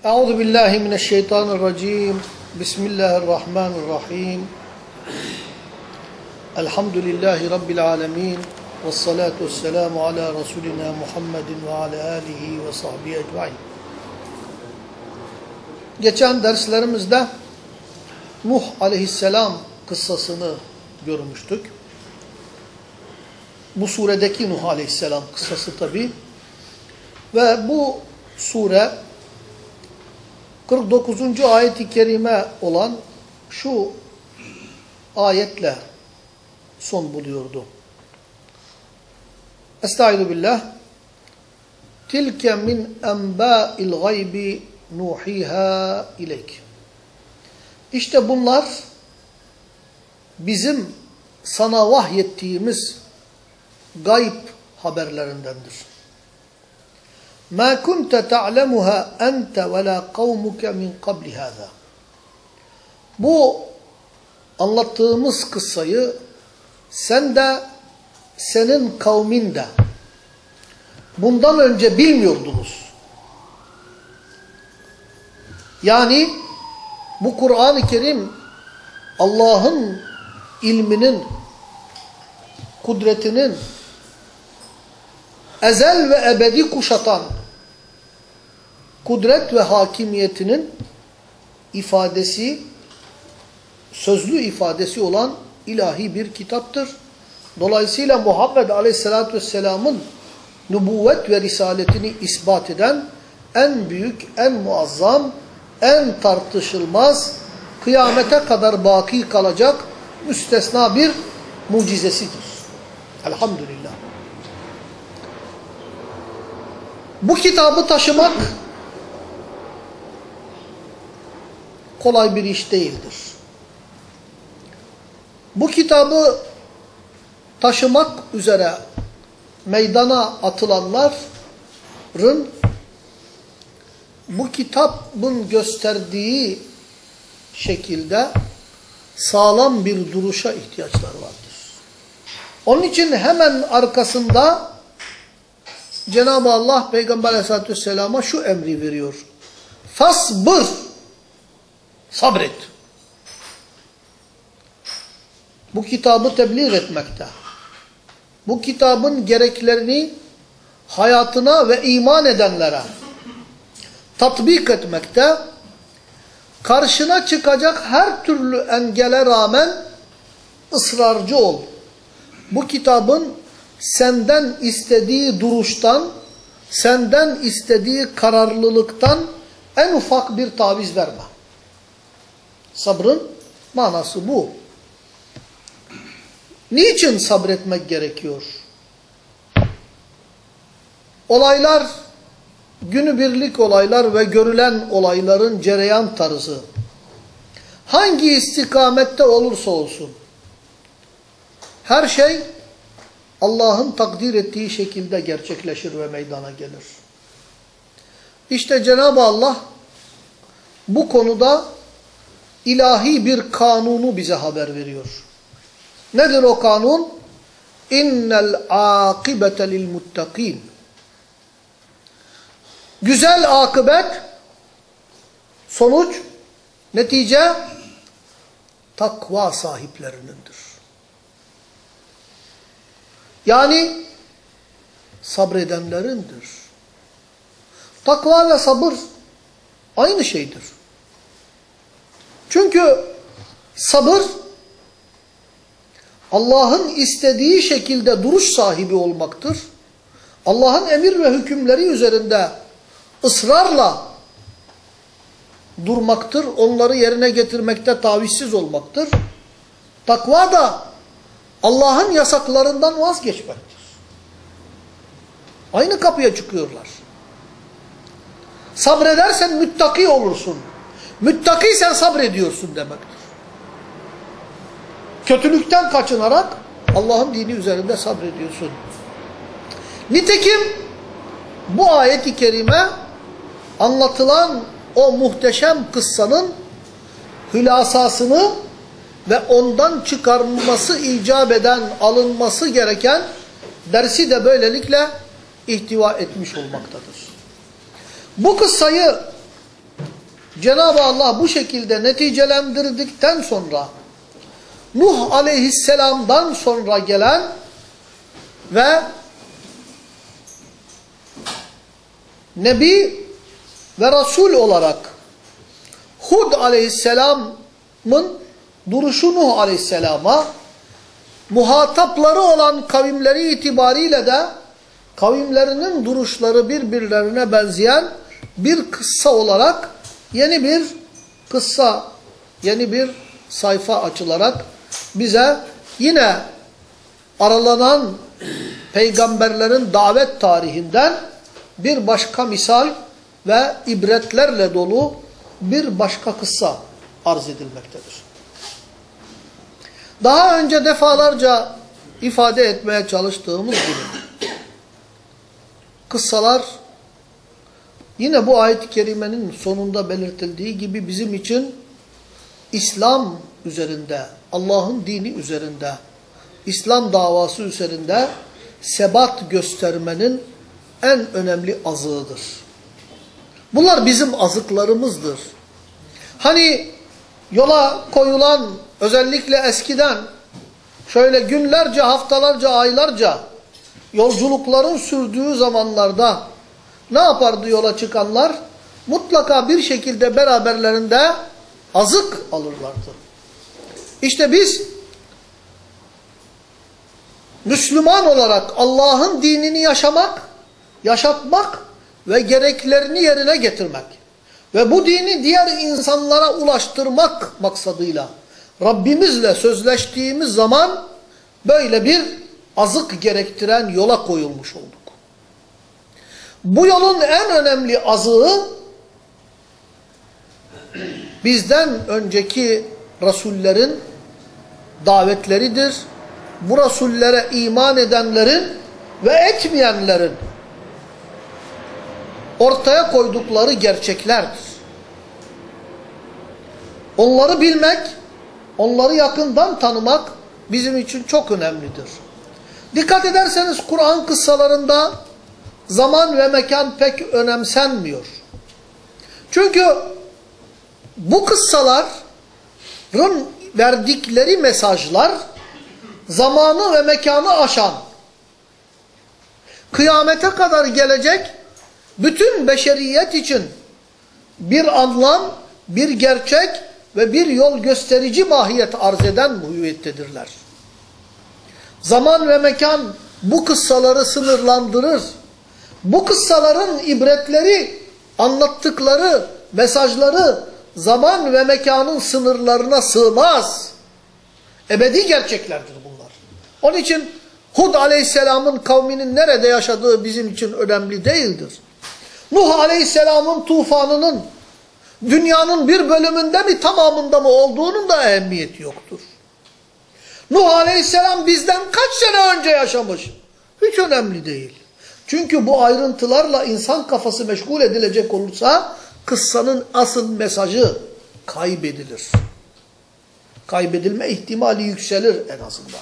Euzu billahi mineşşeytanirracim. Bismillahirrahmanirrahim. Elhamdülillahi rabbil alamin. Ves salatu vesselamu ala rasulina Muhammedin ve ala alihi ve sahbihi ecmaîn. Geçen derslerimizde Nuh aleyhisselam kıssasını görmüştük. Bu suredeki Nuh aleyhisselam kıssası tabi. Ve bu sure 49. ayet-i kerime olan şu ayetle son buluyordu. Estaizu billah. Tilke min enbâil gaybi nuhiha ileyk. İşte bunlar bizim sana vahyettiğimiz gayb haberlerindendir. مَا كُنْتَ تَعْلَمُهَا أَنْتَ وَلَا قَوْمُكَ مِنْ قَبْلِ هَذَا Bu anlattığımız kıssayı sen de senin kavmin de bundan önce bilmiyordunuz. Yani bu Kur'an-ı Kerim Allah'ın ilminin, kudretinin ezel ve ebedi kuşatan kudret ve hakimiyetinin ifadesi, sözlü ifadesi olan ilahi bir kitaptır. Dolayısıyla Muhammed Aleyhisselatü Vesselam'ın nübüvvet ve risaletini ispat eden en büyük, en muazzam, en tartışılmaz, kıyamete kadar baki kalacak müstesna bir mucizesidir. Elhamdülillah. Bu kitabı taşımak kolay bir iş değildir. Bu kitabı taşımak üzere meydana atılanların bu kitabın gösterdiği şekilde sağlam bir duruşa ihtiyaçları vardır. Onun için hemen arkasında Cenab-ı Allah Peygamber Aleyhisselatü Vesselam'a şu emri veriyor. Fasbır. Sabret. Bu kitabı tebliğ etmekte. Bu kitabın gereklerini hayatına ve iman edenlere tatbik etmekte, karşına çıkacak her türlü engele rağmen ısrarcı ol. Bu kitabın senden istediği duruştan, senden istediği kararlılıktan en ufak bir taviz verme. Sabrın manası bu. Niçin sabretmek gerekiyor? Olaylar, günübirlik olaylar ve görülen olayların cereyan tarzı, hangi istikamette olursa olsun, her şey Allah'ın takdir ettiği şekilde gerçekleşir ve meydana gelir. İşte Cenab-ı Allah bu konuda ilahi bir kanunu bize haber veriyor. Nedir o kanun? İnnel akibete lil muttakin. Güzel akıbet, sonuç, netice takva sahiplerinindir. Yani sabredenlerindir. Takva ve sabır aynı şeydir. Çünkü sabır Allah'ın istediği şekilde duruş sahibi olmaktır. Allah'ın emir ve hükümleri üzerinde ısrarla durmaktır. Onları yerine getirmekte tavizsiz olmaktır. Takva da Allah'ın yasaklarından vazgeçmektir. Aynı kapıya çıkıyorlar. Sabredersen müttaki olursun. Müttakiysen sabrediyorsun demektir. Kötülükten kaçınarak Allah'ın dini üzerinde sabrediyorsun. Nitekim bu ayet-i kerime anlatılan o muhteşem kıssanın hülasasını ve ondan çıkarılması icap eden, alınması gereken dersi de böylelikle ihtiva etmiş olmaktadır. Bu kıssayı Cenab-ı Allah bu şekilde neticelendirdikten sonra Nuh aleyhisselamdan sonra gelen ve Nebi ve Resul olarak Hud aleyhisselamın duruşu Nuh aleyhisselama muhatapları olan kavimleri itibariyle de kavimlerinin duruşları birbirlerine benzeyen bir kıssa olarak yeni bir kıssa, yeni bir sayfa açılarak bize yine aralanan peygamberlerin davet tarihinden bir başka misal ve ibretlerle dolu bir başka kıssa arz edilmektedir. Daha önce defalarca ifade etmeye çalıştığımız gibi kıssalar yine bu ayet-i kerimenin sonunda belirtildiği gibi bizim için İslam üzerinde, Allah'ın dini üzerinde, İslam davası üzerinde sebat göstermenin en önemli azığıdır. Bunlar bizim azıklarımızdır. Hani yola koyulan özellikle eskiden şöyle günlerce, haftalarca, aylarca yolculukların sürdüğü zamanlarda ne yapardı yola çıkanlar? Mutlaka bir şekilde beraberlerinde azık alırlardı. İşte biz Müslüman olarak Allah'ın dinini yaşamak, yaşatmak ve gereklerini yerine getirmek ve bu dini diğer insanlara ulaştırmak maksadıyla Rabbimizle sözleştiğimiz zaman böyle bir azık gerektiren yola koyulmuş olduk. Bu yolun en önemli azığı bizden önceki rasullerin davetleridir. Bu rasullere iman edenlerin ve etmeyenlerin ortaya koydukları gerçeklerdir. Onları bilmek, onları yakından tanımak bizim için çok önemlidir. Dikkat ederseniz Kur'an kıssalarında zaman ve mekan pek önemsenmiyor. Çünkü bu kıssaların verdikleri mesajlar zamanı ve mekanı aşan, kıyamete kadar gelecek bütün beşeriyet için bir anlam, bir gerçek ve bir yol gösterici mahiyet arz eden muhiyettedirler. Zaman ve mekan bu kıssaları sınırlandırır. Bu kıssaların ibretleri, anlattıkları mesajları zaman ve mekanın sınırlarına sığmaz. Ebedi gerçeklerdir bunlar. Onun için Hud aleyhisselamın kavminin nerede yaşadığı bizim için önemli değildir. Nuh aleyhisselamın tufanının dünyanın bir bölümünde mi tamamında mı olduğunun da ehemmiyeti yoktur. Nuh aleyhisselam bizden kaç sene önce yaşamış? Hiç önemli değil. Çünkü bu ayrıntılarla insan kafası meşgul edilecek olursa kıssanın asıl mesajı kaybedilir. Kaybedilme ihtimali yükselir en azından.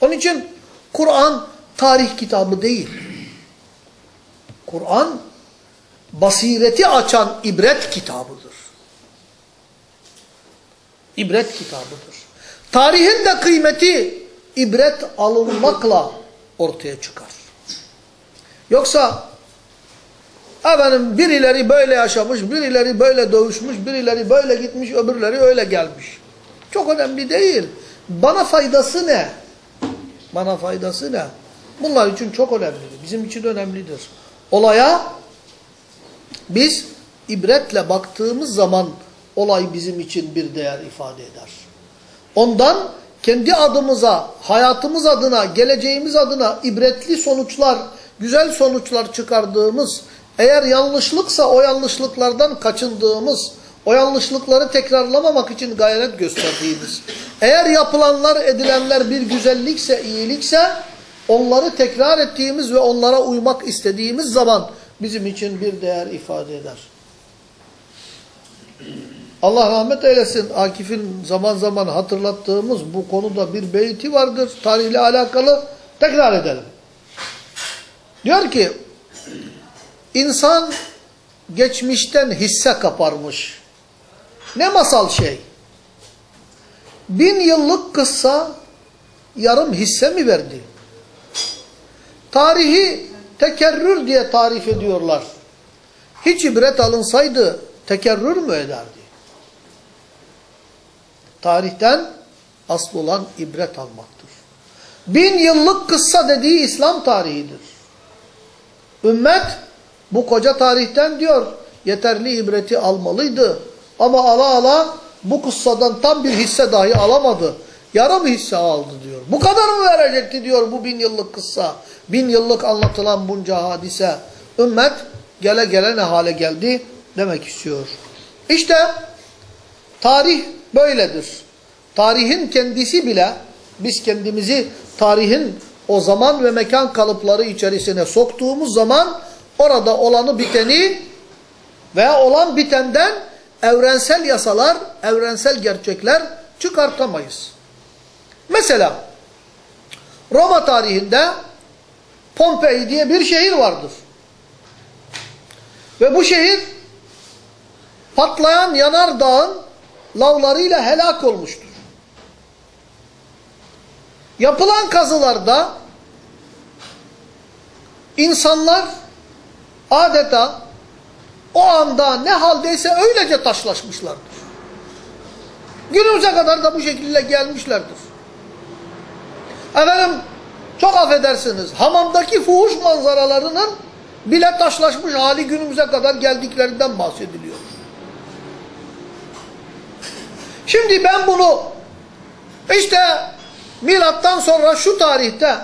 Onun için Kur'an tarih kitabı değil. Kur'an basireti açan ibret kitabıdır. İbret kitabıdır. Tarihin de kıymeti ibret alınmakla ortaya çıkar. Yoksa efendim birileri böyle yaşamış, birileri böyle dövüşmüş, birileri böyle gitmiş, öbürleri öyle gelmiş. Çok önemli değil. Bana faydası ne? Bana faydası ne? Bunlar için çok önemli. Bizim için önemlidir. Olaya biz ibretle baktığımız zaman olay bizim için bir değer ifade eder. Ondan kendi adımıza, hayatımız adına, geleceğimiz adına ibretli sonuçlar, güzel sonuçlar çıkardığımız, eğer yanlışlıksa o yanlışlıklardan kaçındığımız, o yanlışlıkları tekrarlamamak için gayret gösterdiğimiz, eğer yapılanlar, edilenler bir güzellikse, iyilikse, onları tekrar ettiğimiz ve onlara uymak istediğimiz zaman bizim için bir değer ifade eder. Allah rahmet eylesin. Akif'in zaman zaman hatırlattığımız bu konuda bir beyti vardır. Tarihle alakalı tekrar edelim. Diyor ki insan geçmişten hisse kaparmış. Ne masal şey? Bin yıllık kıssa yarım hisse mi verdi? Tarihi tekerrür diye tarif ediyorlar. Hiç ibret alınsaydı tekerrür mü ederdi? Tarihten asıl olan ibret almaktır. Bin yıllık kıssa dediği İslam tarihidir. Ümmet bu koca tarihten diyor yeterli ibreti almalıydı. Ama ala ala bu kıssadan tam bir hisse dahi alamadı. Yarım hisse aldı diyor. Bu kadar mı verecekti diyor bu bin yıllık kıssa. Bin yıllık anlatılan bunca hadise. Ümmet gele gele ne hale geldi demek istiyor. İşte tarih böyledir. Tarihin kendisi bile biz kendimizi tarihin o zaman ve mekan kalıpları içerisine soktuğumuz zaman orada olanı biteni veya olan bitenden evrensel yasalar, evrensel gerçekler çıkartamayız. Mesela Roma tarihinde Pompei diye bir şehir vardır. Ve bu şehir patlayan yanardağın lavlarıyla helak olmuştur. Yapılan kazılarda insanlar adeta o anda ne haldeyse öylece taşlaşmışlardır. Günümüze kadar da bu şekilde gelmişlerdir. Efendim çok affedersiniz hamamdaki fuhuş manzaralarının bile taşlaşmış hali günümüze kadar geldiklerinden bahsediliyor. Şimdi ben bunu işte milattan sonra şu tarihte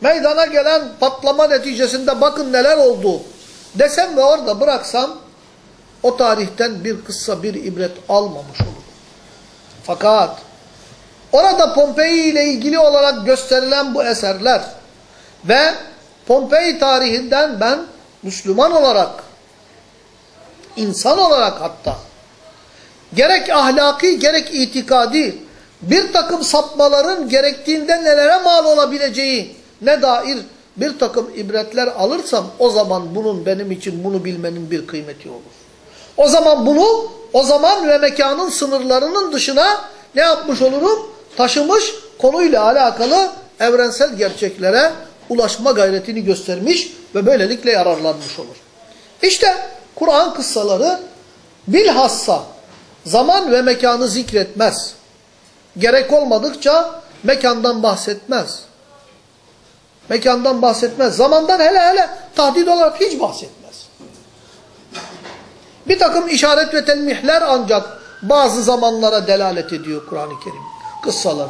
meydana gelen patlama neticesinde bakın neler oldu desem ve orada bıraksam o tarihten bir kıssa bir ibret almamış olurum. Fakat orada Pompei ile ilgili olarak gösterilen bu eserler ve Pompei tarihinden ben Müslüman olarak insan olarak hatta gerek ahlaki gerek itikadi bir takım sapmaların gerektiğinde nelere mal olabileceği ne dair bir takım ibretler alırsam o zaman bunun benim için bunu bilmenin bir kıymeti olur. O zaman bunu o zaman ve mekanın sınırlarının dışına ne yapmış olurum? Taşımış konuyla alakalı evrensel gerçeklere ulaşma gayretini göstermiş ve böylelikle yararlanmış olur. İşte Kur'an kıssaları bilhassa zaman ve mekanı zikretmez. Gerek olmadıkça mekandan bahsetmez. Mekandan bahsetmez. Zamandan hele hele tahdid olarak hiç bahsetmez. Bir takım işaret ve telmihler ancak bazı zamanlara delalet ediyor Kur'an-ı Kerim. Kıssaları.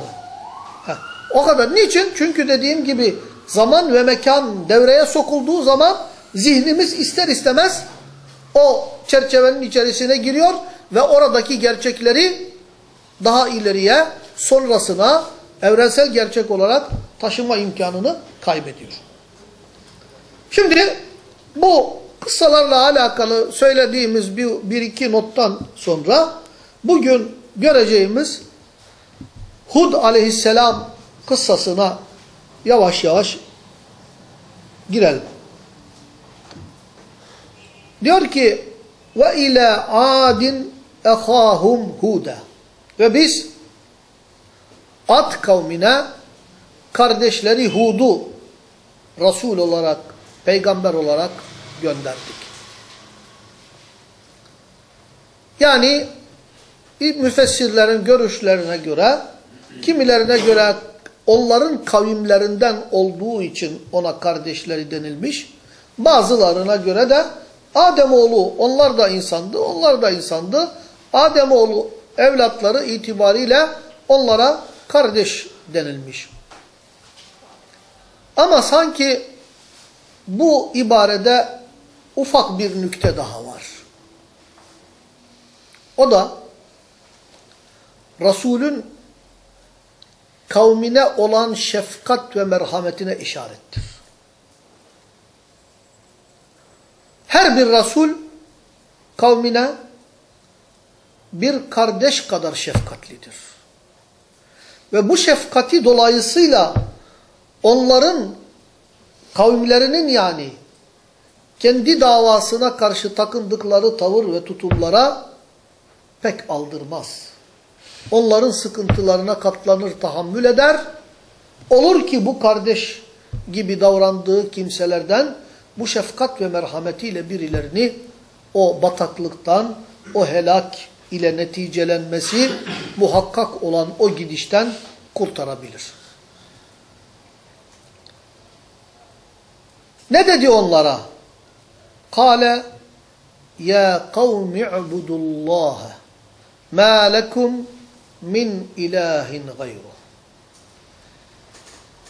Heh. O kadar. Niçin? Çünkü dediğim gibi zaman ve mekan devreye sokulduğu zaman zihnimiz ister istemez o çerçevenin içerisine giriyor ve oradaki gerçekleri daha ileriye, sonrasına evrensel gerçek olarak taşıma imkanını kaybediyor. Şimdi bu kıssalarla alakalı söylediğimiz bir, bir iki nottan sonra bugün göreceğimiz Hud aleyhisselam kıssasına yavaş yavaş girelim. Diyor ki ve ile adin ehahum huda ve biz Ad kavmine kardeşleri Hud'u Resul olarak, peygamber olarak gönderdik. Yani müfessirlerin görüşlerine göre, kimilerine göre onların kavimlerinden olduğu için ona kardeşleri denilmiş. Bazılarına göre de Ademoğlu onlar da insandı, onlar da insandı. Ademoğlu evlatları itibariyle onlara kardeş denilmiş. Ama sanki bu ibarede ufak bir nükte daha var. O da Resulün kavmine olan şefkat ve merhametine işarettir. Her bir Resul kavmine bir kardeş kadar şefkatlidir. Ve bu şefkati dolayısıyla onların kavimlerinin yani kendi davasına karşı takındıkları tavır ve tutumlara pek aldırmaz. Onların sıkıntılarına katlanır, tahammül eder. Olur ki bu kardeş gibi davrandığı kimselerden bu şefkat ve merhametiyle birilerini o bataklıktan, o helak ile neticelenmesi muhakkak olan o gidişten kurtarabilir. Ne dedi onlara? Kale ya kavmi i'budullah ma lekum min ilahin gayru.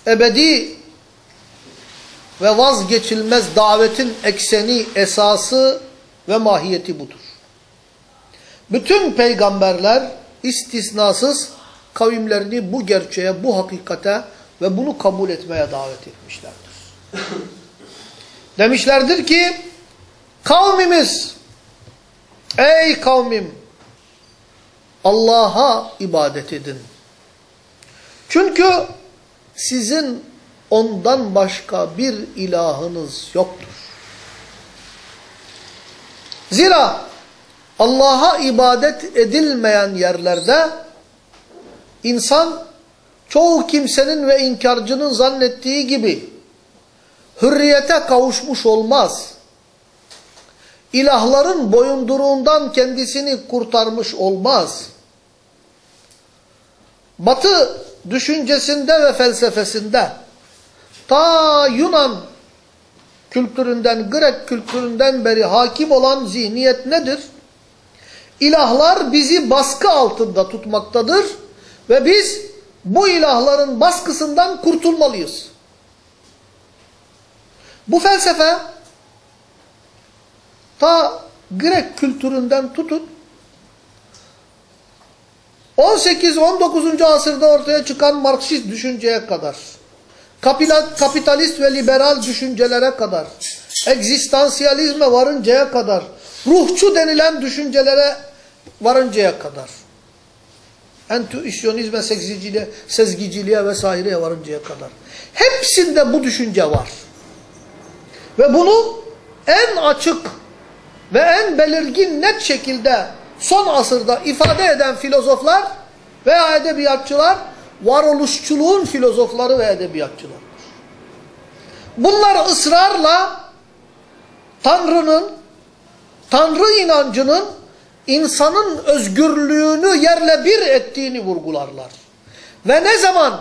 Ebedi ve vazgeçilmez davetin ekseni, esası ve mahiyeti budur. Bütün peygamberler istisnasız kavimlerini bu gerçeğe, bu hakikate ve bunu kabul etmeye davet etmişlerdir. Demişlerdir ki kavmimiz ey kavmim Allah'a ibadet edin. Çünkü sizin ondan başka bir ilahınız yoktur. Zira Allah'a ibadet edilmeyen yerlerde insan çoğu kimsenin ve inkarcının zannettiği gibi hürriyete kavuşmuş olmaz. İlahların boyunduruğundan kendisini kurtarmış olmaz. Batı düşüncesinde ve felsefesinde ta Yunan kültüründen, Grek kültüründen beri hakim olan zihniyet nedir? İlahlar bizi baskı altında tutmaktadır ve biz bu ilahların baskısından kurtulmalıyız. Bu felsefe ta Grek kültüründen tutun 18-19. asırda ortaya çıkan Marksist düşünceye kadar, kapitalist ve liberal düşüncelere kadar, egzistansiyalizme varıncaya kadar, ruhçu denilen düşüncelere varıncaya kadar, entüisyonizme, sezgiciliğe, sezgiciliğe vesaireye varıncaya kadar. Hepsinde bu düşünce var. Ve bunu en açık ve en belirgin net şekilde son asırda ifade eden filozoflar veya edebiyatçılar varoluşçuluğun filozofları ve edebiyatçılar. Bunlar ısrarla Tanrı'nın, Tanrı inancının insanın özgürlüğünü yerle bir ettiğini vurgularlar. Ve ne zaman,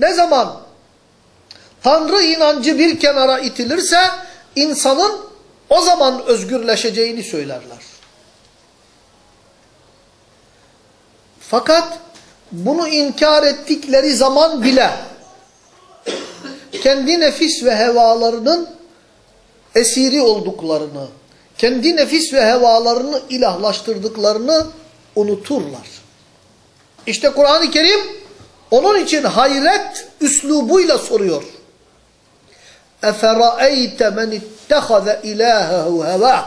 ne zaman Tanrı inancı bir kenara itilirse insanın o zaman özgürleşeceğini söylerler. Fakat bunu inkar ettikleri zaman bile kendi nefis ve hevalarının esiri olduklarını, kendi nefis ve hevalarını ilahlaştırdıklarını unuturlar. İşte Kur'an-ı Kerim onun için hayret üslubuyla soruyor. اَفَرَأَيْتَ مَنِ اتَّخَذَ اِلَٰهَهُ هَوَاهُ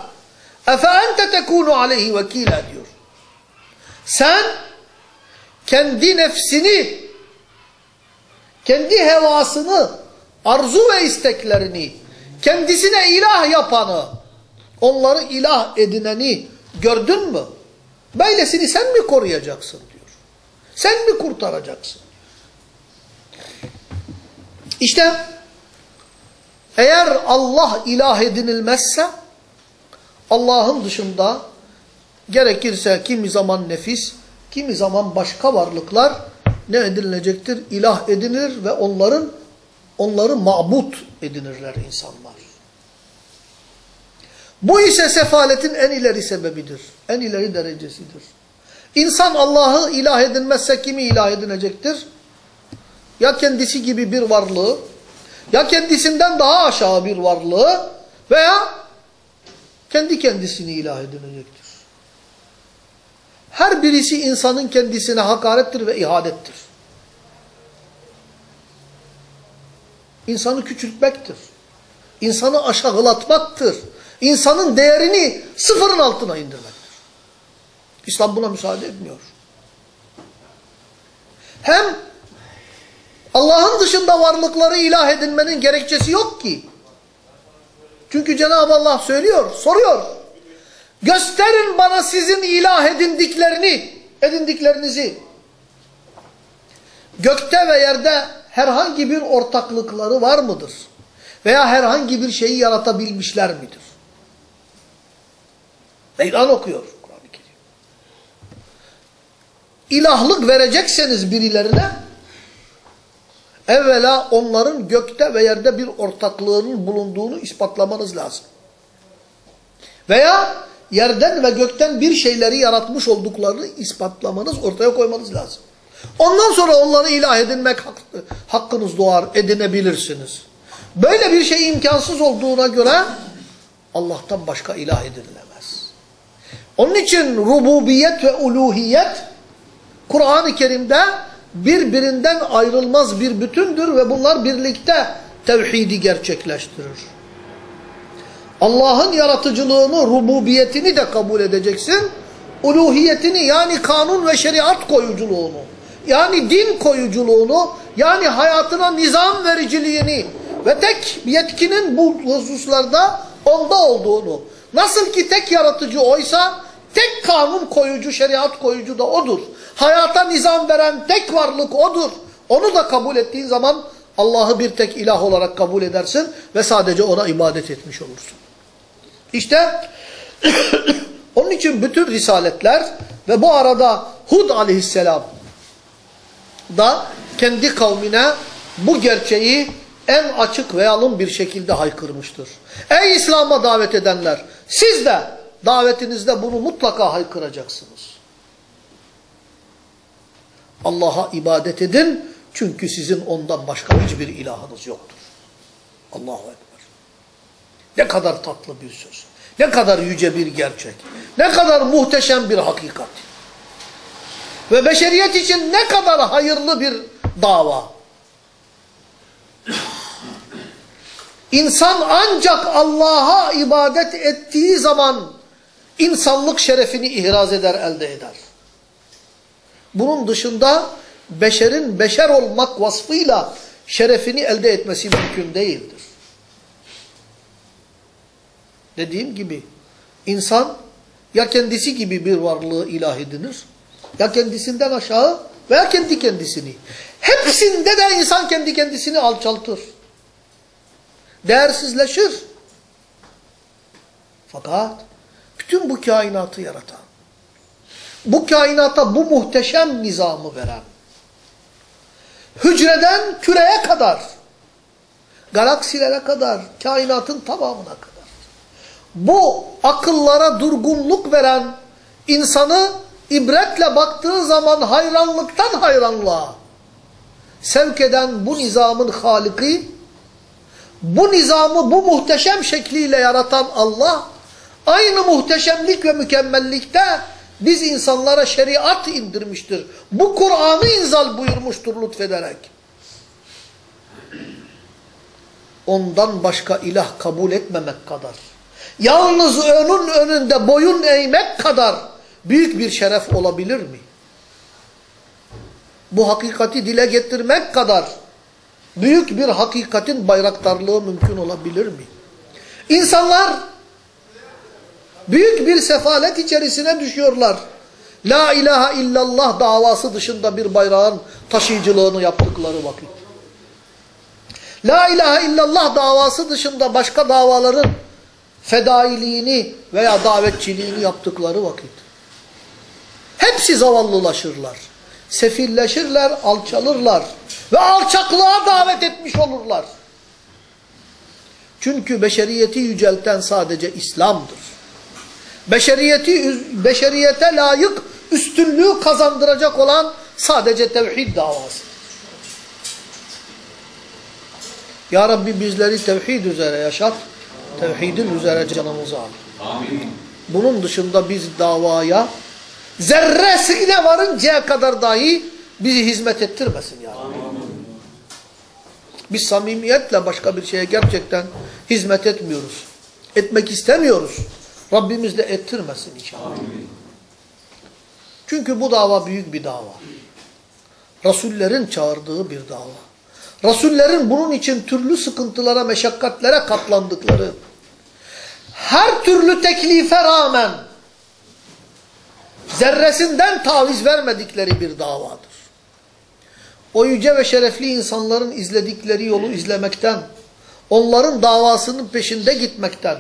اَفَاَنْتَ تَكُونُ عَلَيْهِ وَكِيلًا diyor. Sen kendi nefsini, kendi hevasını, arzu ve isteklerini, kendisine ilah yapanı, onları ilah edineni gördün mü? Böylesini sen mi koruyacaksın diyor. Sen mi kurtaracaksın? İşte eğer Allah ilah edinilmezse Allah'ın dışında gerekirse kimi zaman nefis, kimi zaman başka varlıklar ne edinilecektir? İlah edinilir ve onların onları mabut edinirler insanlar. Bu ise sefaletin en ileri sebebidir. En ileri derecesidir. İnsan Allah'ı ilah edinmezse kimi ilah edinecektir? Ya kendisi gibi bir varlığı, ya kendisinden daha aşağı bir varlığı veya kendi kendisini ilah edinecektir. Her birisi insanın kendisine hakarettir ve ihanettir. İnsanı küçültmektir. İnsanı aşağılatmaktır. İnsanın değerini sıfırın altına indirmektir. İslam buna müsaade etmiyor. Hem Allah'ın dışında varlıkları ilah edinmenin gerekçesi yok ki. Çünkü Cenab-ı Allah söylüyor, soruyor. Gösterin bana sizin ilah edindiklerini, edindiklerinizi. Gökte ve yerde herhangi bir ortaklıkları var mıdır? Veya herhangi bir şeyi yaratabilmişler midir? Meydan okuyor Kur'an-ı Kerim. İlahlık verecekseniz birilerine, evvela onların gökte ve yerde bir ortaklığının bulunduğunu ispatlamanız lazım. Veya yerden ve gökten bir şeyleri yaratmış olduklarını ispatlamanız, ortaya koymanız lazım. Ondan sonra onları ilah edinmek hakkınız doğar, edinebilirsiniz. Böyle bir şey imkansız olduğuna göre Allah'tan başka ilah edinilemez. Onun için rububiyet ve uluhiyet Kur'an-ı Kerim'de birbirinden ayrılmaz bir bütündür ve bunlar birlikte tevhidi gerçekleştirir. Allah'ın yaratıcılığını, rububiyetini de kabul edeceksin. Uluhiyetini yani kanun ve şeriat koyuculuğunu, yani din koyuculuğunu, yani hayatına nizam vericiliğini ve tek yetkinin bu hususlarda onda olduğunu. Nasıl ki tek yaratıcı oysa tek kanun koyucu, şeriat koyucu da odur. Hayata nizam veren tek varlık odur. Onu da kabul ettiğin zaman Allah'ı bir tek ilah olarak kabul edersin ve sadece ona ibadet etmiş olursun. İşte onun için bütün risaletler ve bu arada Hud aleyhisselam da kendi kavmine bu gerçeği en açık ve yalın bir şekilde haykırmıştır. Ey İslam'a davet edenler siz de davetinizde bunu mutlaka haykıracaksınız. Allah'a ibadet edin çünkü sizin ondan başka hiçbir ilahınız yoktur. Allahu Ekber. Ne kadar tatlı bir söz. Ne kadar yüce bir gerçek. Ne kadar muhteşem bir hakikat. Ve beşeriyet için ne kadar hayırlı bir dava. İnsan ancak Allah'a ibadet ettiği zaman insanlık şerefini ihraz eder, elde eder. Bunun dışında beşerin beşer olmak vasfıyla şerefini elde etmesi mümkün değildir. Dediğim gibi insan ya kendisi gibi bir varlığı ilah edinir ya kendisinden aşağı veya kendi kendisini. Hepsinde de insan kendi kendisini alçaltır. Değersizleşir. Fakat bütün bu kainatı yaratan, bu kainata bu muhteşem nizamı veren, hücreden küreye kadar, galaksilere kadar, kainatın tamamına kadar, bu akıllara durgunluk veren insanı ibretle baktığı zaman hayranlıktan hayranlığa sevk eden bu nizamın haliki, bu nizamı bu muhteşem şekliyle yaratan Allah, aynı muhteşemlik ve mükemmellikte biz insanlara şeriat indirmiştir. Bu Kur'an'ı inzal buyurmuştur lütfederek. Ondan başka ilah kabul etmemek kadar, yalnız onun önünde boyun eğmek kadar büyük bir şeref olabilir mi? Bu hakikati dile getirmek kadar büyük bir hakikatin bayraktarlığı mümkün olabilir mi? İnsanlar büyük bir sefalet içerisine düşüyorlar. La ilahe illallah davası dışında bir bayrağın taşıyıcılığını yaptıkları vakit. La ilahe illallah davası dışında başka davaların fedailiğini veya davetçiliğini yaptıkları vakit. Hepsi zavallılaşırlar. Sefilleşirler, alçalırlar. Ve alçaklığa davet etmiş olurlar. Çünkü beşeriyeti yücelten sadece İslam'dır. Beşeriyeti, beşeriyete layık üstünlüğü kazandıracak olan sadece tevhid davası. Ya Rabbi bizleri tevhid üzere yaşat. Tevhidin üzere canımızı al. Amin. Bunun dışında biz davaya zerresine varıncaya kadar dahi bizi hizmet ettirmesin yani. Biz samimiyetle başka bir şeye gerçekten hizmet etmiyoruz. Etmek istemiyoruz. Rabbimiz de ettirmesin inşallah. Çünkü bu dava büyük bir dava. Rasullerin çağırdığı bir dava. Rasullerin bunun için türlü sıkıntılara, meşakkatlere katlandıkları, her türlü teklife rağmen zerresinden taviz vermedikleri bir davadır. O yüce ve şerefli insanların izledikleri yolu izlemekten, onların davasının peşinde gitmekten,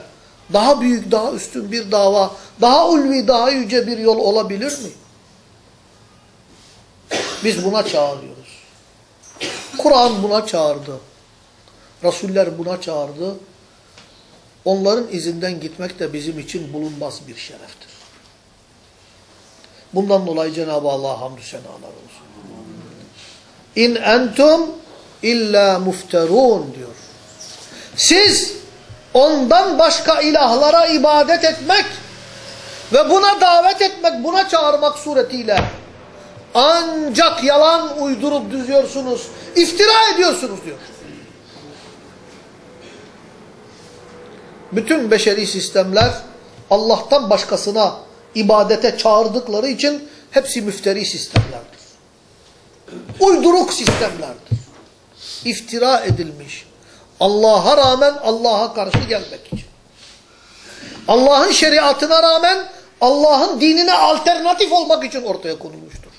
daha büyük, daha üstün bir dava, daha ulvi, daha yüce bir yol olabilir mi? Biz buna çağırıyoruz. Kur'an buna çağırdı. Resuller buna çağırdı. Onların izinden gitmek de bizim için bulunmaz bir şereftir. Bundan dolayı Cenab-ı Allah'a hamdü senalar olsun. İn entum illa mufterun diyor. Siz ondan başka ilahlara ibadet etmek ve buna davet etmek, buna çağırmak suretiyle ancak yalan uydurup düzüyorsunuz, iftira ediyorsunuz diyor. Bütün beşeri sistemler Allah'tan başkasına ibadete çağırdıkları için hepsi müfteri sistemlerdir. Uyduruk sistemlerdir. İftira edilmiş. Allah'a rağmen Allah'a karşı gelmek için. Allah'ın şeriatına rağmen Allah'ın dinine alternatif olmak için ortaya konulmuştur.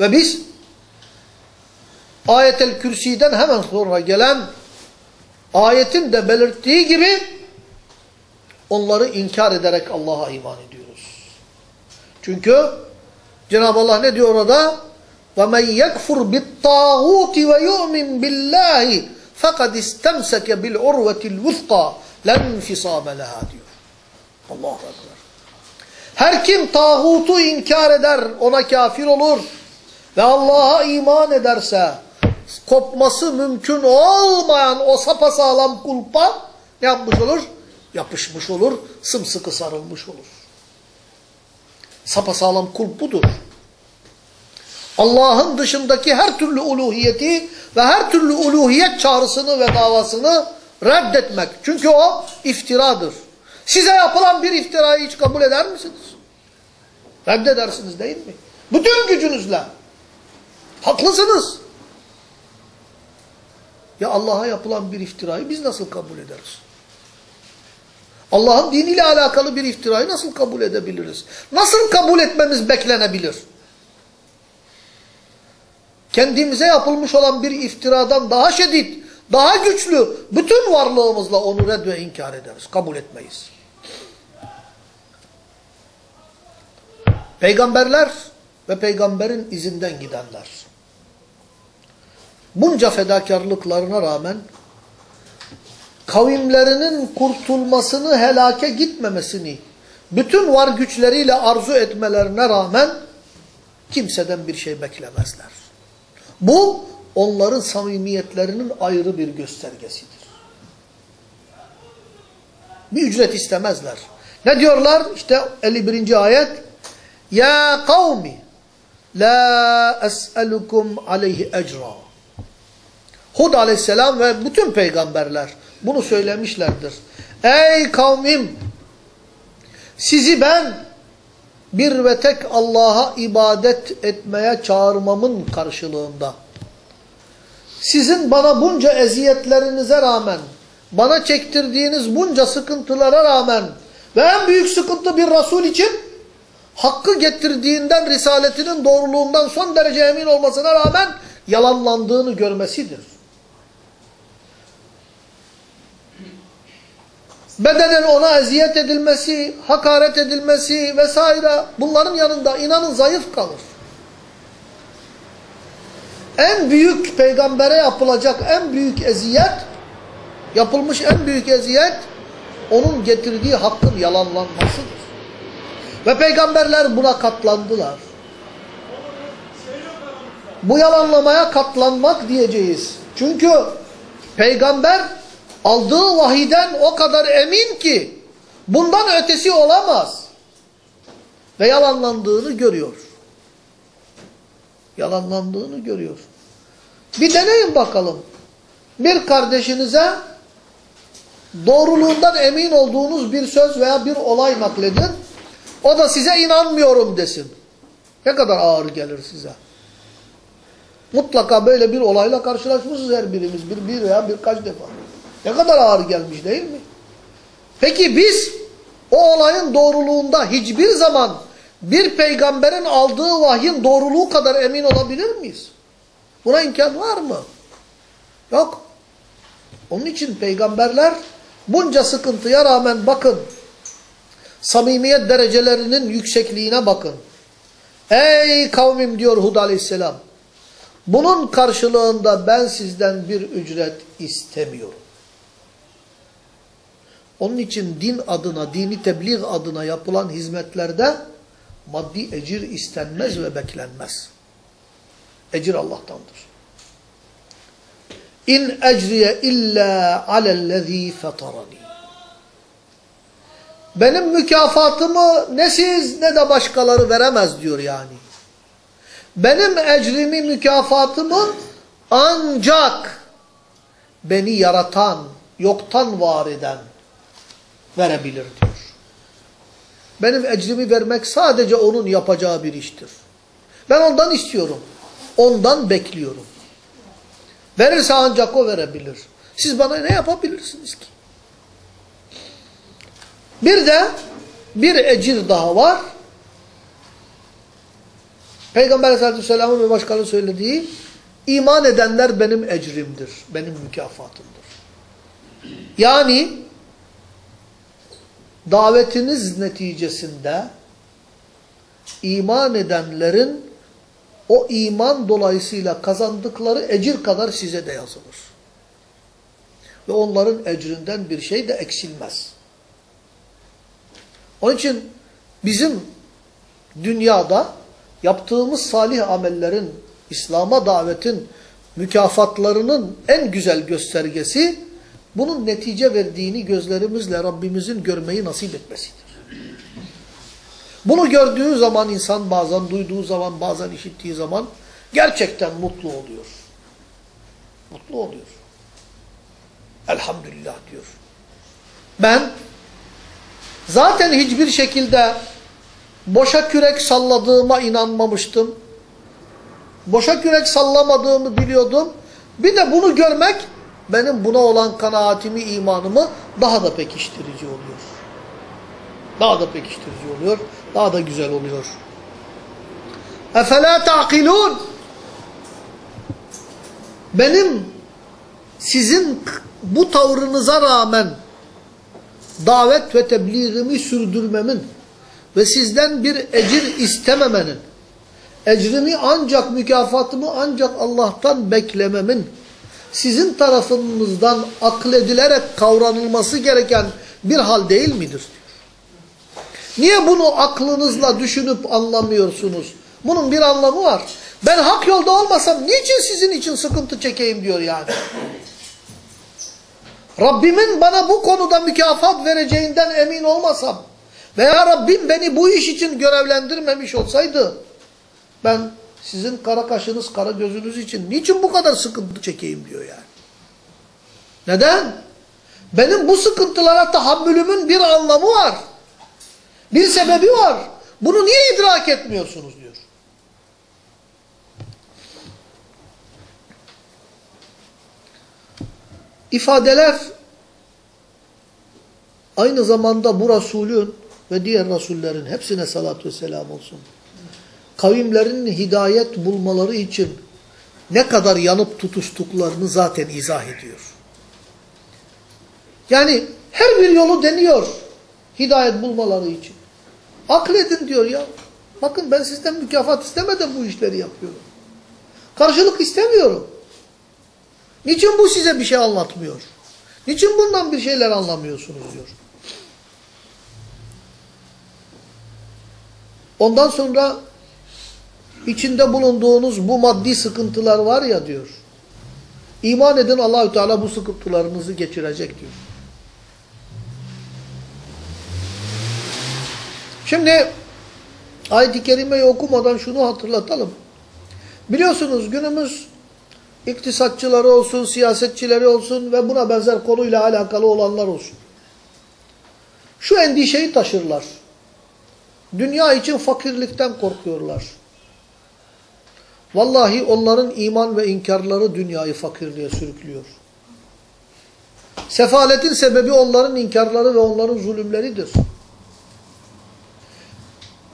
Ve biz ayetel kürsiden hemen sonra gelen ayetin de belirttiği gibi onları inkar ederek Allah'a iman ediyoruz. Çünkü Cenab-ı Allah ne diyor orada? وَمَنْ يَكْفُرْ بِالطَّاغُوتِ وَيُؤْمِنْ بِاللّٰهِ فَقَدْ اِسْتَمْسَكَ بِالْعُرْوَةِ الْوُثْقَى لَنْ فِصَامَ لَهَا diyor. Allahu Ekber. Her kim tağutu inkar eder, ona kafir olur ve Allah'a iman ederse kopması mümkün olmayan o sapasağlam kulpa ne yapmış olur? Yapışmış olur, sımsıkı sarılmış olur. Sapasağlam kulp budur. Allah'ın dışındaki her türlü uluhiyeti ve her türlü uluhiyet çağrısını ve davasını reddetmek. Çünkü o iftiradır. Size yapılan bir iftirayı hiç kabul eder misiniz? Reddedersiniz değil mi? Bütün gücünüzle. Haklısınız. Ya Allah'a yapılan bir iftirayı biz nasıl kabul ederiz? Allah'ın diniyle alakalı bir iftirayı nasıl kabul edebiliriz? Nasıl kabul etmemiz beklenebilir? Kendimize yapılmış olan bir iftiradan daha şiddet, daha güçlü, bütün varlığımızla onu red ve inkar ederiz. Kabul etmeyiz. Peygamberler ve peygamberin izinden gidenler. Bunca fedakarlıklarına rağmen kavimlerinin kurtulmasını, helake gitmemesini bütün var güçleriyle arzu etmelerine rağmen kimseden bir şey beklemezler. Bu onların samimiyetlerinin ayrı bir göstergesidir. Bir ücret istemezler. Ne diyorlar? İşte 51. ayet Ya kavmi la es'elukum aleyhi ecra Hud aleyhisselam ve bütün peygamberler bunu söylemişlerdir. Ey kavmim sizi ben bir ve tek Allah'a ibadet etmeye çağırmamın karşılığında sizin bana bunca eziyetlerinize rağmen bana çektirdiğiniz bunca sıkıntılara rağmen ve en büyük sıkıntı bir Resul için hakkı getirdiğinden risaletinin doğruluğundan son derece emin olmasına rağmen yalanlandığını görmesidir. Bedenen ona eziyet edilmesi, hakaret edilmesi vesaire bunların yanında inanın zayıf kalır. En büyük peygambere yapılacak en büyük eziyet, yapılmış en büyük eziyet onun getirdiği hakkın yalanlanmasıdır. Ve peygamberler buna katlandılar. Bu yalanlamaya katlanmak diyeceğiz. Çünkü peygamber aldığı vahiden o kadar emin ki bundan ötesi olamaz. Ve yalanlandığını görüyor. Yalanlandığını görüyor. Bir deneyin bakalım. Bir kardeşinize doğruluğundan emin olduğunuz bir söz veya bir olay nakledin. O da size inanmıyorum desin. Ne kadar ağır gelir size. Mutlaka böyle bir olayla karşılaşmışız her birimiz. Bir, bir veya birkaç defa. Ne kadar ağır gelmiş değil mi? Peki biz o olayın doğruluğunda hiçbir zaman bir peygamberin aldığı vahyin doğruluğu kadar emin olabilir miyiz? Buna imkan var mı? Yok. Onun için peygamberler bunca sıkıntıya rağmen bakın, samimiyet derecelerinin yüksekliğine bakın. Ey kavmim diyor Hud aleyhisselam, bunun karşılığında ben sizden bir ücret istemiyorum. Onun için din adına, dini tebliğ adına yapılan hizmetlerde maddi ecir istenmez ve beklenmez. Ecir Allah'tandır. İn ecriye illa alellezî fetarani. Benim mükafatımı ne siz ne de başkaları veremez diyor yani. Benim ecrimi, mükafatımı ancak beni yaratan, yoktan var eden verebilir diyor. Benim ecrimi vermek sadece onun yapacağı bir iştir. Ben ondan istiyorum. Ondan bekliyorum. Verirse ancak o verebilir. Siz bana ne yapabilirsiniz ki? Bir de bir ecir daha var. Peygamber aleyhissalatü vesselamın ve başkalarının söylediği iman edenler benim ecrimdir. Benim mükafatımdır. Yani davetiniz neticesinde iman edenlerin o iman dolayısıyla kazandıkları ecir kadar size de yazılır. Ve onların ecrinden bir şey de eksilmez. Onun için bizim dünyada yaptığımız salih amellerin, İslam'a davetin mükafatlarının en güzel göstergesi bunun netice verdiğini gözlerimizle Rabbimizin görmeyi nasip etmesidir. Bunu gördüğü zaman insan bazen duyduğu zaman bazen işittiği zaman gerçekten mutlu oluyor. Mutlu oluyor. Elhamdülillah diyor. Ben zaten hiçbir şekilde boşa kürek salladığıma inanmamıştım. Boşa kürek sallamadığımı biliyordum. Bir de bunu görmek benim buna olan kanaatimi, imanımı daha da pekiştirici oluyor. Daha da pekiştirici oluyor. Daha da güzel oluyor. اَفَلَا تَعْقِلُونَ Benim sizin bu tavrınıza rağmen davet ve tebliğimi sürdürmemin ve sizden bir ecir istememenin, ecrimi ancak, mükafatımı ancak Allah'tan beklememin, sizin tarafınızdan akledilerek kavranılması gereken bir hal değil midir? Niye bunu aklınızla düşünüp anlamıyorsunuz? Bunun bir anlamı var. Ben hak yolda olmasam niçin sizin için sıkıntı çekeyim diyor yani. Rabbimin bana bu konuda mükafat vereceğinden emin olmasam veya Rabbim beni bu iş için görevlendirmemiş olsaydı ben sizin kara kaşınız, kara gözünüz için niçin bu kadar sıkıntı çekeyim diyor yani. Neden? Benim bu sıkıntılara tahammülümün bir anlamı var. Bir sebebi var. Bunu niye idrak etmiyorsunuz diyor. İfadeler aynı zamanda bu Resulün ve diğer Resullerin hepsine salatü vesselam olsun. Kavimlerinin hidayet bulmaları için ne kadar yanıp tutuştuklarını zaten izah ediyor. Yani her bir yolu deniyor hidayet bulmaları için. Akledin diyor ya. Bakın ben sizden mükafat istemeden bu işleri yapıyorum. Karşılık istemiyorum. Niçin bu size bir şey anlatmıyor? Niçin bundan bir şeyler anlamıyorsunuz diyor. Ondan sonra içinde bulunduğunuz bu maddi sıkıntılar var ya diyor. İman edin Allahü Teala bu sıkıntılarınızı geçirecek diyor. Şimdi ayet-i kerimeyi okumadan şunu hatırlatalım. Biliyorsunuz günümüz iktisatçıları olsun, siyasetçileri olsun ve buna benzer konuyla alakalı olanlar olsun. Şu endişeyi taşırlar. Dünya için fakirlikten korkuyorlar. Vallahi onların iman ve inkarları dünyayı fakirliğe sürüklüyor. Sefaletin sebebi onların inkarları ve onların zulümleridir.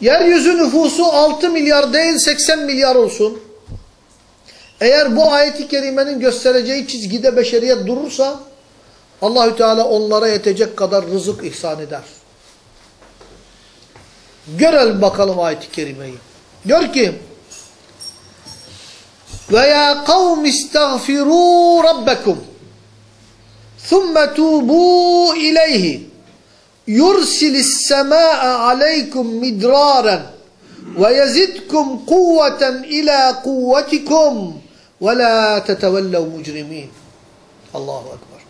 yeryüzü nüfusu 6 milyar değil 80 milyar olsun. Eğer bu ayeti kerimenin göstereceği çizgide beşeriyet durursa Allahü Teala onlara yetecek kadar rızık ihsan eder. Görelim bakalım ayeti kerimeyi. Diyor ki ve ya kavm istagfiru rabbekum thumme tubu ileyhi yursilis semâ'a aleykum midraren ve yezidkum kuvveten ila kuvvetikum ve la tetevellev mucrimin. Allahu Ekber.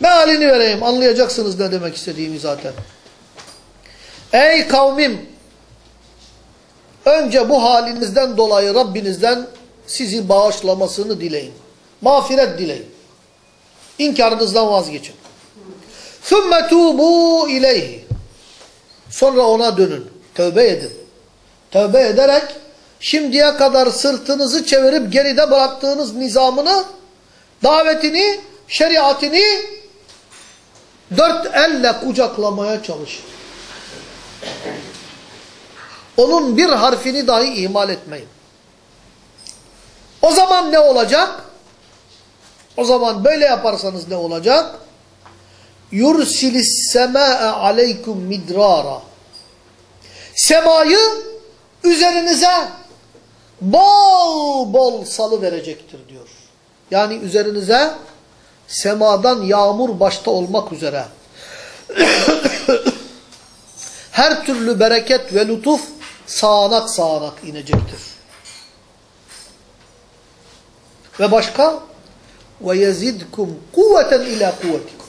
Mealini vereyim anlayacaksınız ne demek istediğimi zaten. Ey kavmim önce bu halinizden dolayı Rabbinizden sizi bağışlamasını dileyin. Mağfiret dileyin. İnkarınızdan vazgeçin. ثُمَّ تُوبُوا اِلَيْهِ Sonra ona dönün. Tövbe edin. Tövbe ederek şimdiye kadar sırtınızı çevirip geride bıraktığınız nizamını, davetini, şeriatini dört elle kucaklamaya çalışın. Onun bir harfini dahi ihmal etmeyin. O zaman ne olacak? O zaman böyle yaparsanız ne olacak? Yursilis semâe aleykum midrara. Semayı üzerinize bol bol salı verecektir diyor. Yani üzerinize semadan yağmur başta olmak üzere her türlü bereket ve lütuf sağanak sağanak inecektir. Ve başka ve yezidkum kuvveten ila kuvvetikum.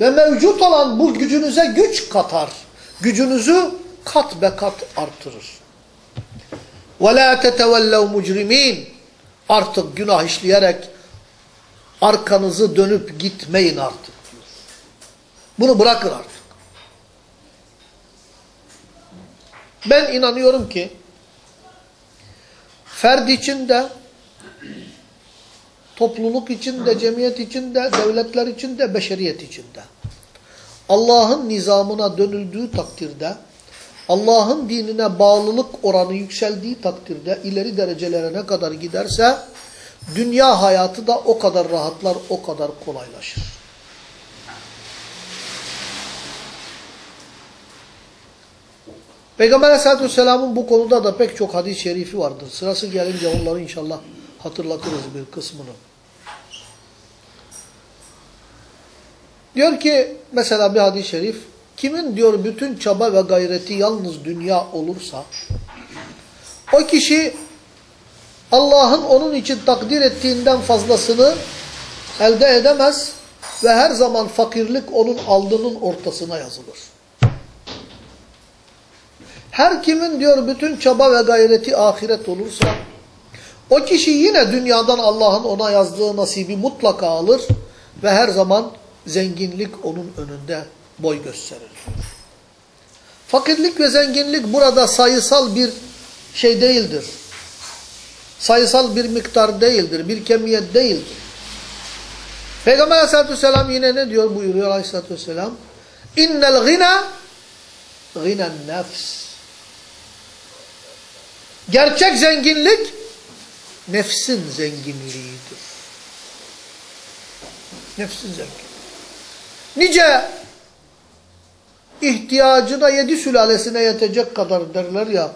Ve mevcut olan bu gücünüze güç katar. Gücünüzü kat be kat artırır. Ve la tetevellev mucrimin. Artık günah işleyerek arkanızı dönüp gitmeyin artık. Bunu bırakın artık. Ben inanıyorum ki ferd için de topluluk için de, cemiyet için de, devletler için de, beşeriyet için de. Allah'ın nizamına dönüldüğü takdirde, Allah'ın dinine bağlılık oranı yükseldiği takdirde, ileri derecelere ne kadar giderse, dünya hayatı da o kadar rahatlar, o kadar kolaylaşır. Peygamber Aleyhisselatü Vesselam'ın bu konuda da pek çok hadis-i şerifi vardır. Sırası gelince onları inşallah hatırlatırız bir kısmını. Diyor ki mesela bir hadis-i şerif, kimin diyor bütün çaba ve gayreti yalnız dünya olursa, o kişi Allah'ın onun için takdir ettiğinden fazlasını elde edemez ve her zaman fakirlik onun aldığının ortasına yazılır. Her kimin diyor bütün çaba ve gayreti ahiret olursa, o kişi yine dünyadan Allah'ın ona yazdığı nasibi mutlaka alır ve her zaman zenginlik onun önünde boy gösterir. Fakirlik ve zenginlik burada sayısal bir şey değildir. Sayısal bir miktar değildir, bir kemiyet değildir. Peygamber aleyhissalatü vesselam yine ne diyor buyuruyor aleyhissalatü vesselam? İnnel gina ginen nefs. Gerçek zenginlik nefsin zenginliğidir. Nefsin zenginliği. Nice ihtiyacına yedi sülalesine yetecek kadar derler ya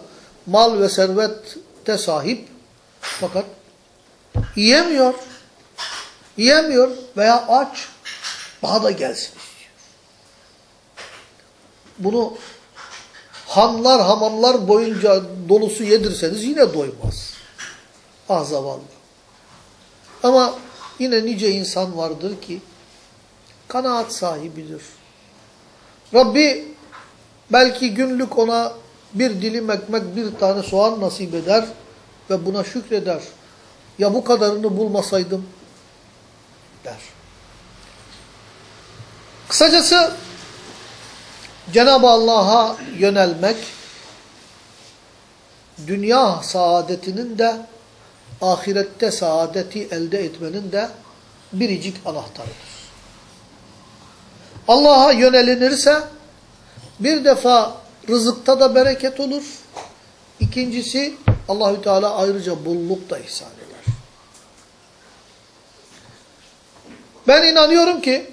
mal ve servette sahip fakat yiyemiyor. Yiyemiyor veya aç daha da gelsin. Bunu hanlar hamamlar boyunca dolusu yedirseniz yine doymaz. Ah zavallı. Ama yine nice insan vardır ki kanaat sahibidir. Rabbi belki günlük ona bir dilim ekmek, bir tane soğan nasip eder ve buna şükreder. Ya bu kadarını bulmasaydım der. Kısacası Cenab-ı Allah'a yönelmek dünya saadetinin de ahirette saadeti elde etmenin de biricik anahtarıdır. Allah'a yönelinirse bir defa rızıkta da bereket olur. İkincisi Allahü Teala ayrıca bolluk da ihsan eder. Ben inanıyorum ki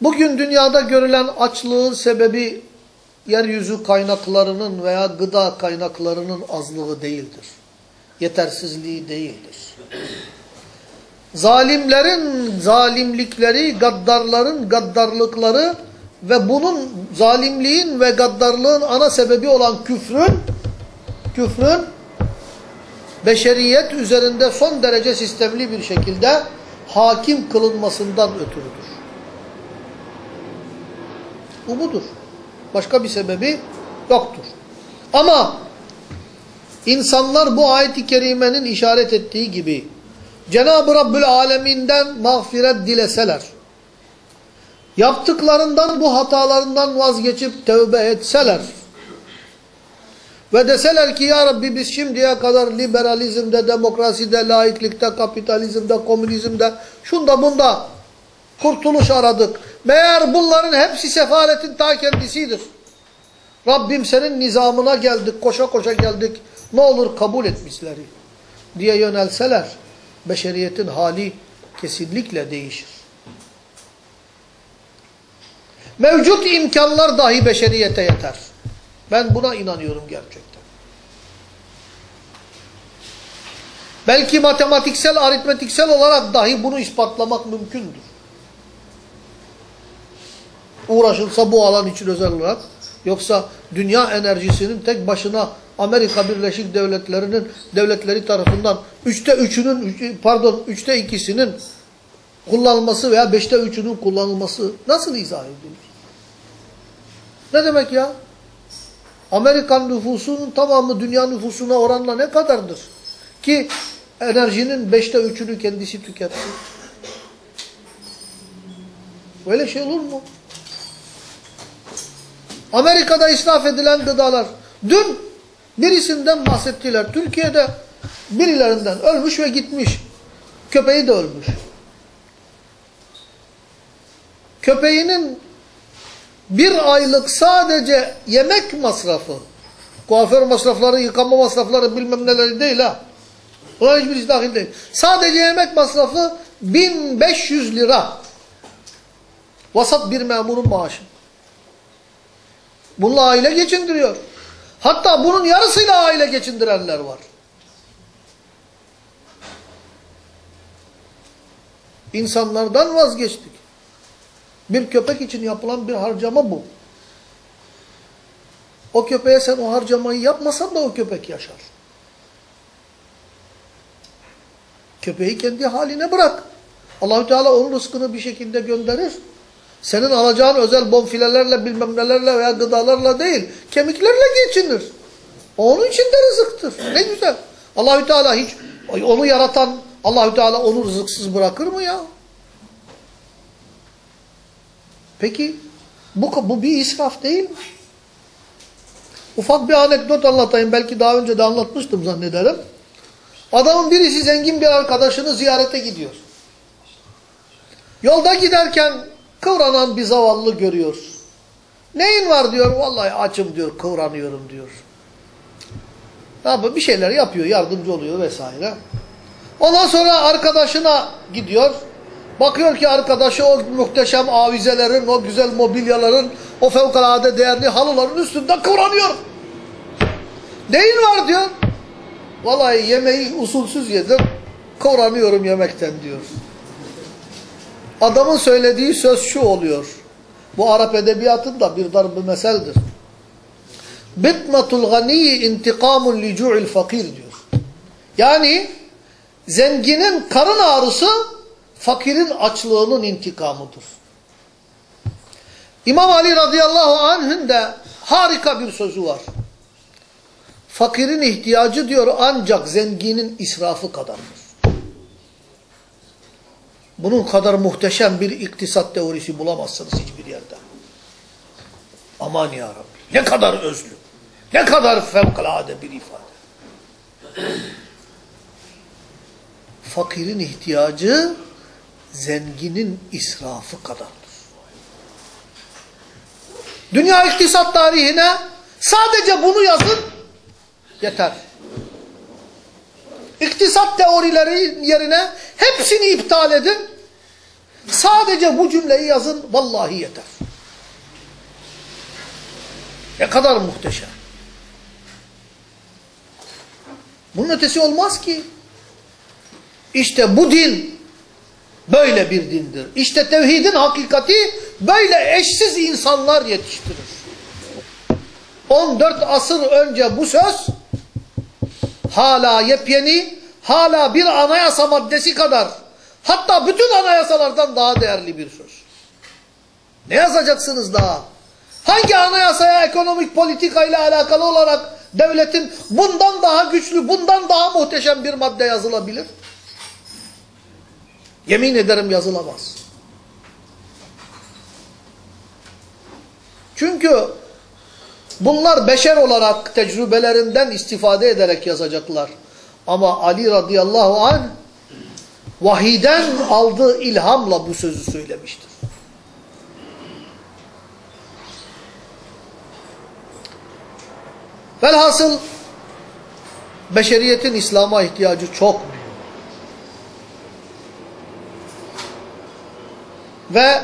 bugün dünyada görülen açlığın sebebi yeryüzü kaynaklarının veya gıda kaynaklarının azlığı değildir. Yetersizliği değildir. Zalimlerin zalimlikleri, gaddarların gaddarlıkları ve bunun zalimliğin ve gaddarlığın ana sebebi olan küfrün küfrün beşeriyet üzerinde son derece sistemli bir şekilde hakim kılınmasından ötürüdür. Bu budur. Başka bir sebebi yoktur. Ama insanlar bu ayet-i kerimenin işaret ettiği gibi Cenab-ı Rabbül Aleminden mağfiret dileseler, yaptıklarından bu hatalarından vazgeçip tövbe etseler ve deseler ki ya Rabbi biz şimdiye kadar liberalizmde, demokraside, laiklikte, kapitalizmde, komünizmde, şunda bunda kurtuluş aradık. Meğer bunların hepsi sefaletin ta kendisidir. Rabbim senin nizamına geldik, koşa koşa geldik. Ne olur kabul et bizleri diye yönelseler beşeriyetin hali kesinlikle değişir. Mevcut imkanlar dahi beşeriyete yeter. Ben buna inanıyorum gerçekten. Belki matematiksel, aritmetiksel olarak dahi bunu ispatlamak mümkündür. Uğraşılsa bu alan için özel olarak. Yoksa dünya enerjisinin tek başına Amerika Birleşik Devletleri'nin devletleri tarafından üçte üçünün pardon üçte ikisinin kullanılması veya beşte üçünün kullanılması nasıl izah edilir? Ne demek ya? Amerikan nüfusunun tamamı dünya nüfusuna oranla ne kadardır? Ki enerjinin beşte üçünü kendisi tüketsin. Böyle şey olur mu? Amerika'da israf edilen gıdalar. Dün birisinden bahsettiler. Türkiye'de birilerinden ölmüş ve gitmiş. Köpeği de ölmüş. Köpeğinin bir aylık sadece yemek masrafı, kuaför masrafları, yıkama masrafları bilmem neleri değil ha. Buna hiçbirisi dahil değil. Sadece yemek masrafı 1500 lira. Vasat bir memurun maaşı. Bununla aile geçindiriyor. Hatta bunun yarısıyla aile geçindirenler var. İnsanlardan vazgeçtik. Bir köpek için yapılan bir harcama bu. O köpeğe sen o harcamayı yapmasan da o köpek yaşar. Köpeği kendi haline bırak. Allahü Teala onun rızkını bir şekilde gönderir. Senin alacağın özel bonfilelerle bilmem nelerle veya gıdalarla değil, kemiklerle geçinir. Onun için de rızıktır. Ne güzel. Allahü Teala hiç onu yaratan Allahü Teala onu rızıksız bırakır mı ya? Peki bu, bu bir israf değil mi? Ufak bir anekdot anlatayım. Belki daha önce de anlatmıştım zannederim. Adamın birisi zengin bir arkadaşını ziyarete gidiyor. Yolda giderken kıvranan bir zavallı görüyor. Neyin var diyor. Vallahi açım diyor. Kıvranıyorum diyor. Tabi bir şeyler yapıyor. Yardımcı oluyor vesaire. Ondan sonra arkadaşına gidiyor. Bakıyor ki arkadaşı o muhteşem avizelerin, o güzel mobilyaların, o fevkalade değerli halıların üstünde kıvranıyor. Neyin var diyor. Vallahi yemeği usulsüz yedim. Kıvranıyorum yemekten diyor. Adamın söylediği söz şu oluyor. Bu Arap edebiyatında bir darb meseldir. Bitmatul ganiyi intikamun li fakir diyor. Yani zenginin karın ağrısı fakirin açlığının intikamıdır. İmam Ali radıyallahu anh'ın da harika bir sözü var. Fakirin ihtiyacı diyor ancak zenginin israfı kadardır. Bunun kadar muhteşem bir iktisat teorisi bulamazsınız hiçbir yerde. Aman ya Rabbi. Ne kadar özlü. Ne kadar fevkalade bir ifade. Fakirin ihtiyacı zenginin israfı kadardır. Dünya iktisat tarihine sadece bunu yazın yeter. İktisat teorileri yerine hepsini iptal edin. Sadece bu cümleyi yazın vallahi yeter. Ne kadar muhteşem. Bunun ötesi olmaz ki. İşte bu din böyle bir dindir. İşte tevhidin hakikati böyle eşsiz insanlar yetiştirir. 14 asır önce bu söz hala yepyeni, hala bir anayasa maddesi kadar hatta bütün anayasalardan daha değerli bir söz. Ne yazacaksınız daha? Hangi anayasaya ekonomik politika ile alakalı olarak devletin bundan daha güçlü, bundan daha muhteşem bir madde yazılabilir? Yemin ederim yazılamaz. Çünkü bunlar beşer olarak tecrübelerinden istifade ederek yazacaklar. Ama Ali radıyallahu anh vahiden aldığı ilhamla bu sözü söylemiştir. Velhasıl beşeriyetin İslam'a ihtiyacı çok büyük. Ve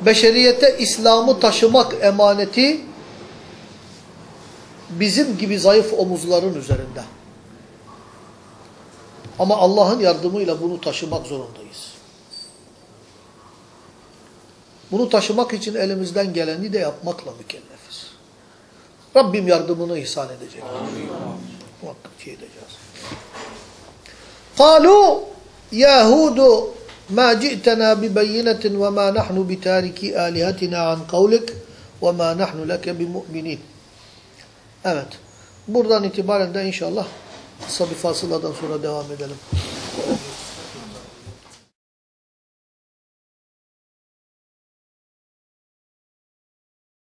beşeriyete İslam'ı taşımak emaneti bizim gibi zayıf omuzların üzerinde. Ama Allah'ın yardımıyla bunu taşımak zorundayız. Bunu taşımak için elimizden geleni de yapmakla mükellefiz. Rabbim yardımını ihsan edecek. Muhakkak ki edeceğiz. قالوا يا هود ما جئتنا ببينة وما نحن بتاركي آلهتنا عن قولك وما نحن لك بمؤمنين Evet. Buradan itibaren de inşallah Kısa bir sonra devam edelim.